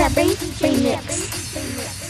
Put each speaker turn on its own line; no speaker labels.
Sabri Remix.